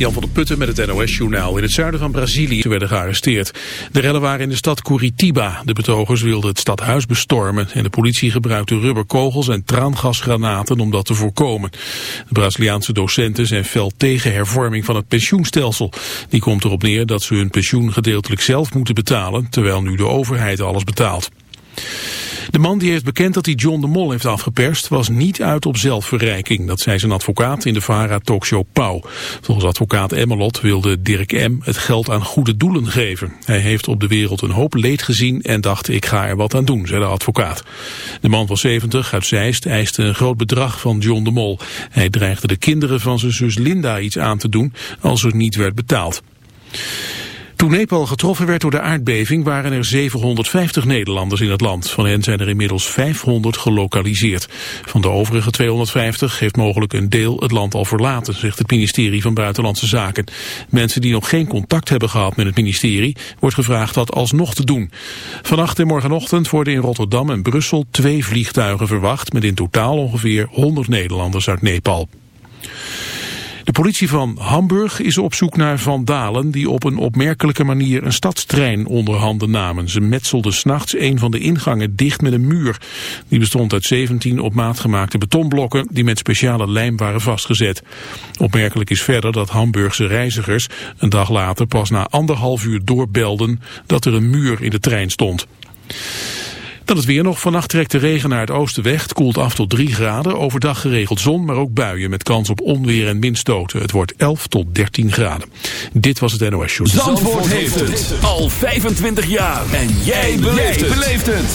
Jan van der Putten met het NOS-journaal. In het zuiden van Brazilië werden gearresteerd. De rellen waren in de stad Curitiba. De betogers wilden het stadhuis bestormen. En de politie gebruikte rubberkogels en traangasgranaten om dat te voorkomen. De Braziliaanse docenten zijn fel tegen hervorming van het pensioenstelsel. Die komt erop neer dat ze hun pensioen gedeeltelijk zelf moeten betalen... terwijl nu de overheid alles betaalt. De man die heeft bekend dat hij John de Mol heeft afgeperst... was niet uit op zelfverrijking. Dat zei zijn advocaat in de VARA-talkshow Pauw. Volgens advocaat Emmelot wilde Dirk M. het geld aan goede doelen geven. Hij heeft op de wereld een hoop leed gezien... en dacht ik ga er wat aan doen, zei de advocaat. De man van 70 uit Zeist eiste een groot bedrag van John de Mol. Hij dreigde de kinderen van zijn zus Linda iets aan te doen... als er niet werd betaald. Toen Nepal getroffen werd door de aardbeving waren er 750 Nederlanders in het land. Van hen zijn er inmiddels 500 gelokaliseerd. Van de overige 250 heeft mogelijk een deel het land al verlaten, zegt het ministerie van Buitenlandse Zaken. Mensen die nog geen contact hebben gehad met het ministerie wordt gevraagd dat alsnog te doen. Vannacht en morgenochtend worden in Rotterdam en Brussel twee vliegtuigen verwacht met in totaal ongeveer 100 Nederlanders uit Nepal. De politie van Hamburg is op zoek naar vandalen die op een opmerkelijke manier een stadstrein onder handen namen. Ze metselden s'nachts een van de ingangen dicht met een muur. Die bestond uit 17 op maat gemaakte betonblokken die met speciale lijm waren vastgezet. Opmerkelijk is verder dat Hamburgse reizigers een dag later pas na anderhalf uur doorbelden dat er een muur in de trein stond. Dan het weer nog. Vannacht trekt de regen naar het oosten weg. Het koelt af tot 3 graden. Overdag geregeld zon, maar ook buien met kans op onweer en windstoten. Het wordt 11 tot 13 graden. Dit was het NOS Show. Zandvoort, Zandvoort heeft het al 25 jaar. En jij beleeft het.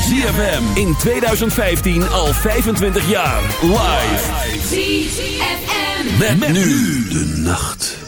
ZFM in 2015 al 25 jaar. Live. ZFM. Met, nu de nacht.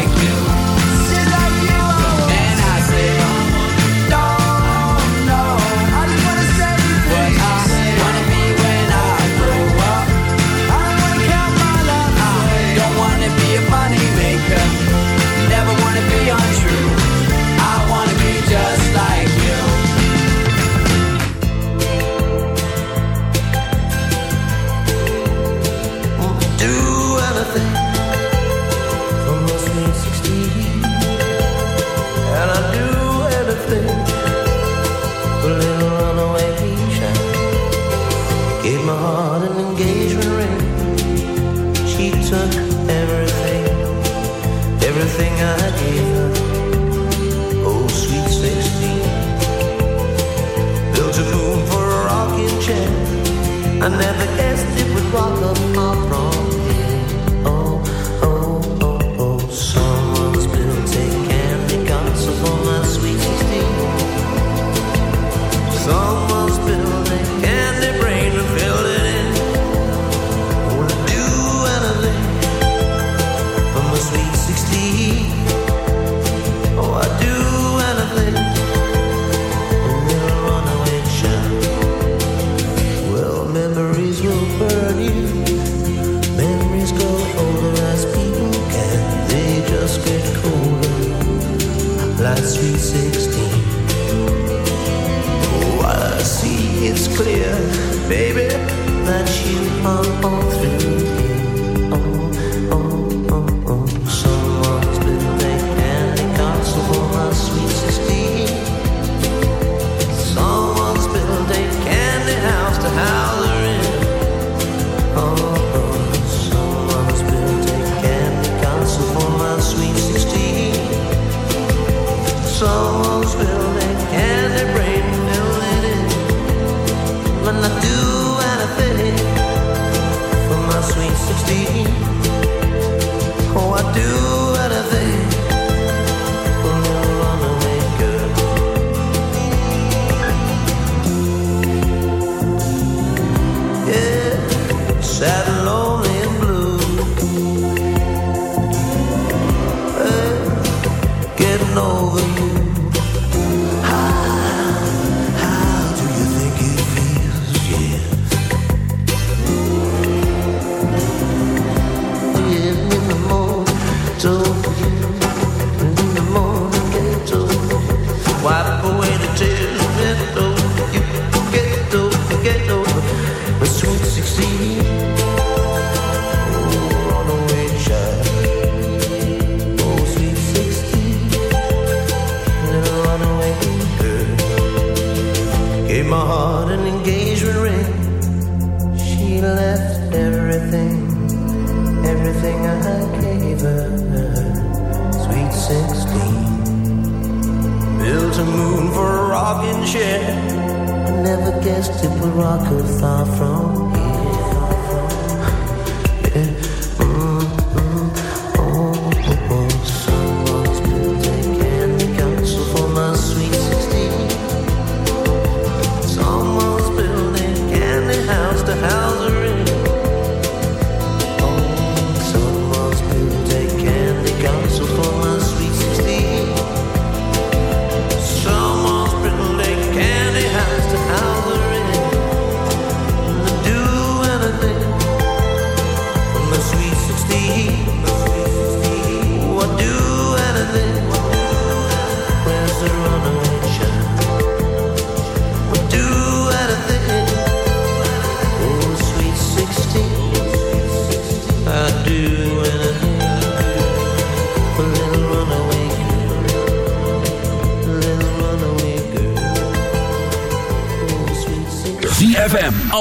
I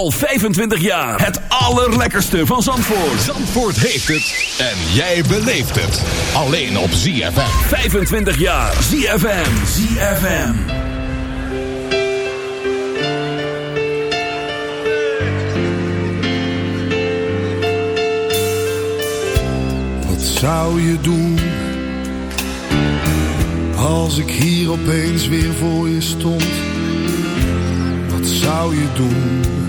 Al 25 jaar. Het allerlekkerste van Zandvoort. Zandvoort heeft het. En jij beleeft het. Alleen op ZFM. 25 jaar. ZFM. ZFM. Wat zou je doen? Als ik hier opeens weer voor je stond. Wat zou je doen?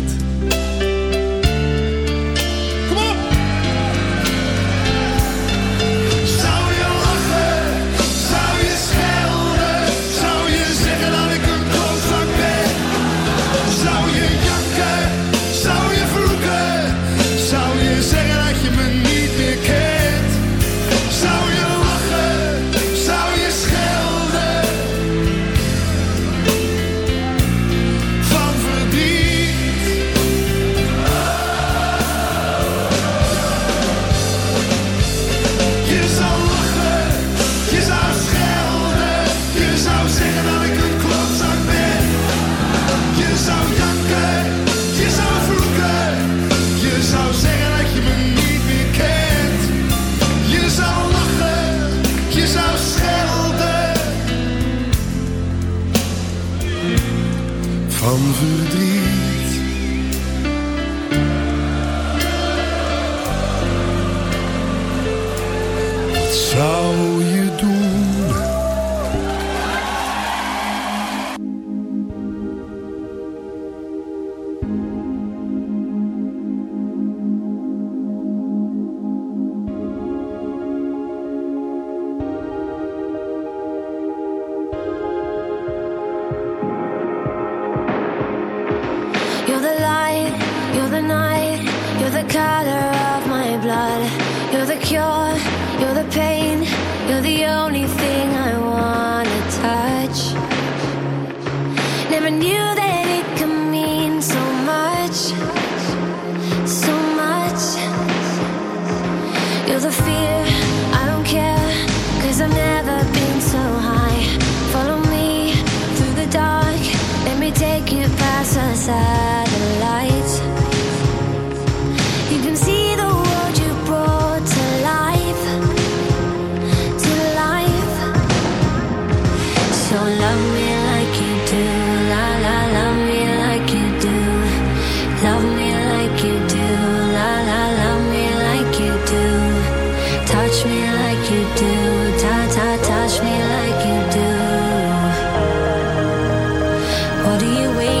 Only you can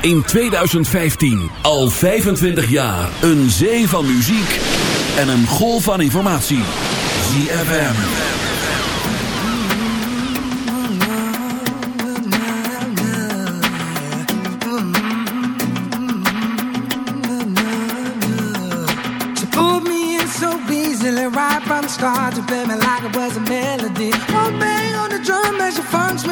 In 2015. Al 25 jaar. Een zee van muziek en een golf van informatie. ZFM. She pulled me in so easily right from the start to play me like it was a melody. One bang on the drum as she funks me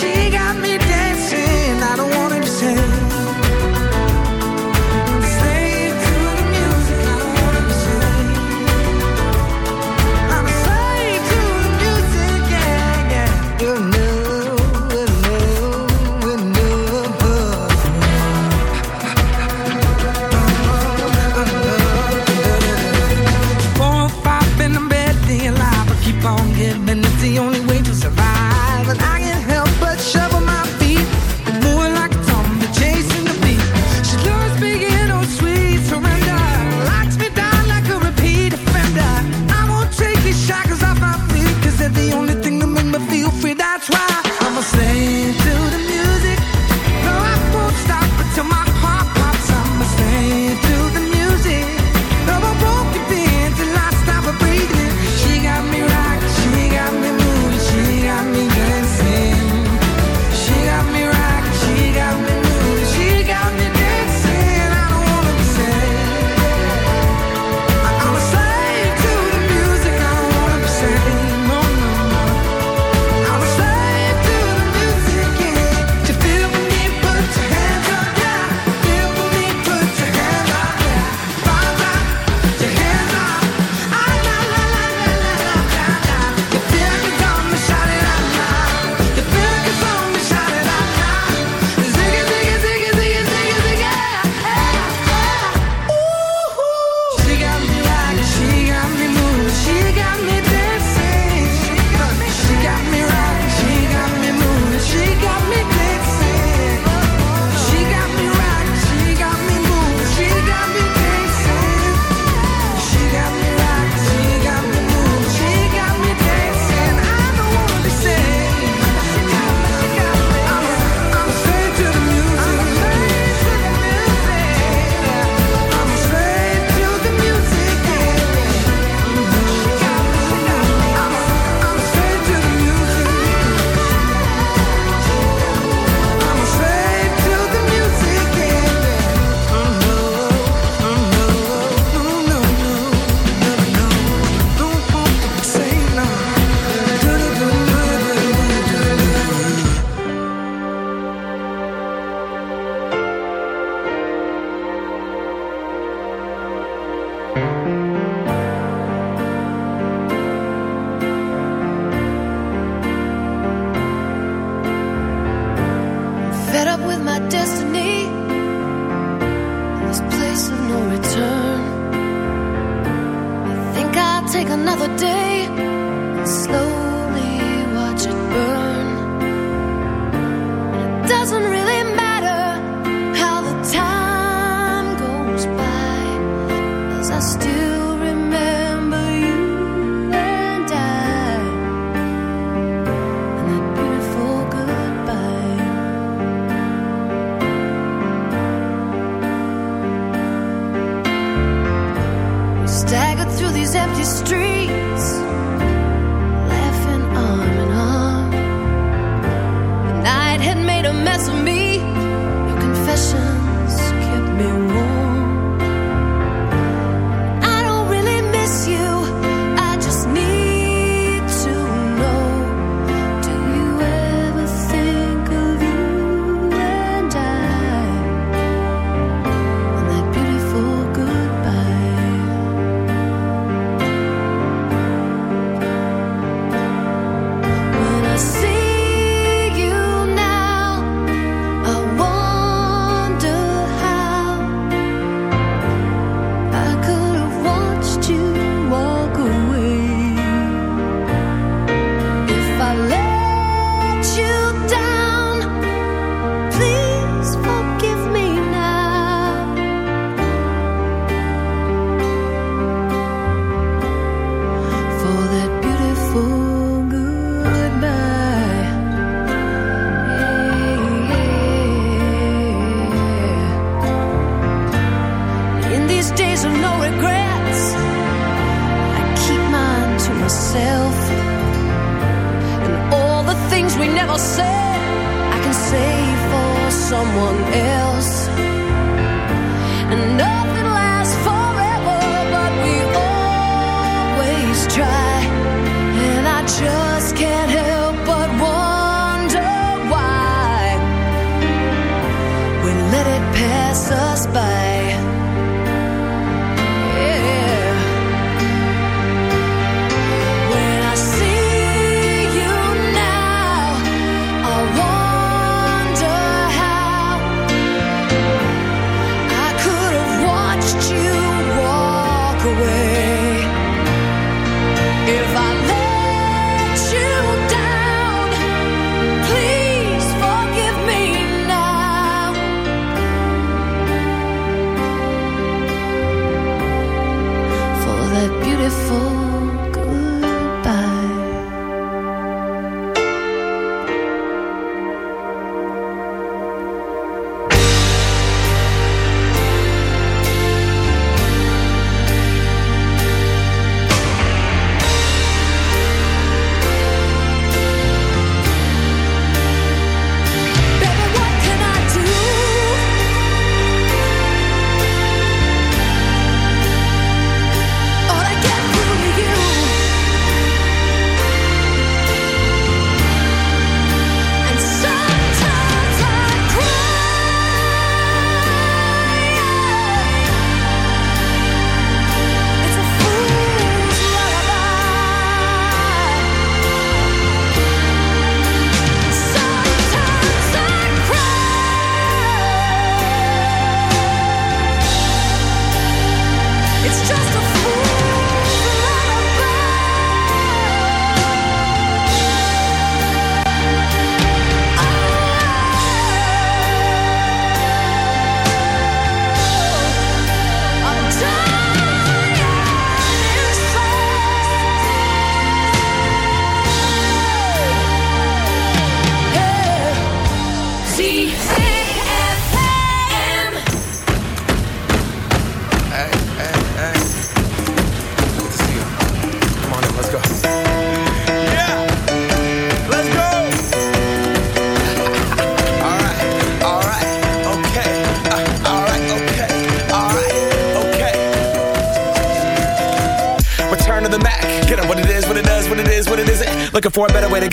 she got no regrets. I keep mine to myself. And all the things we never said, I can say for someone else. And no